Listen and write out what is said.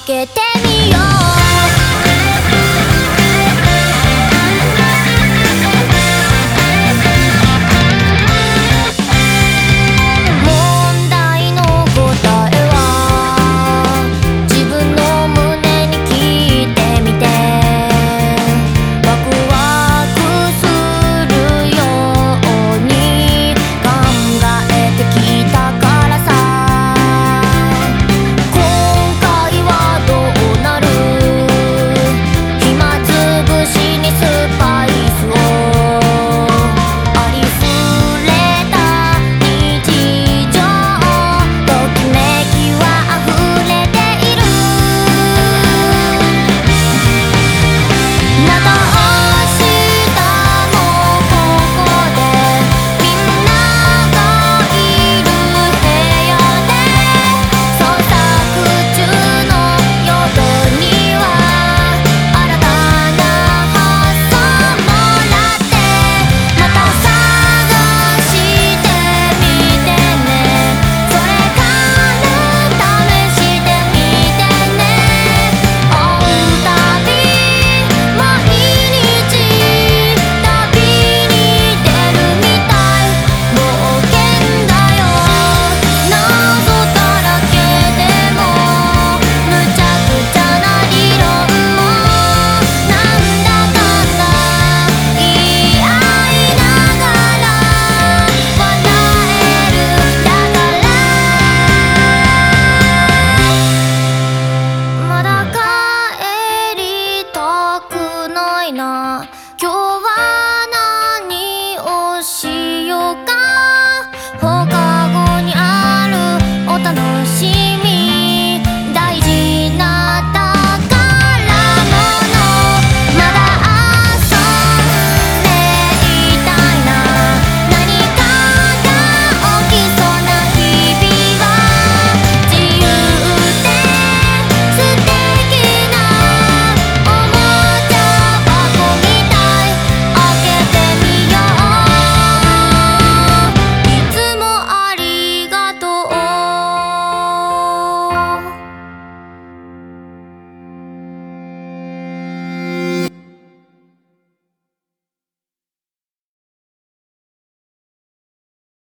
けてみよう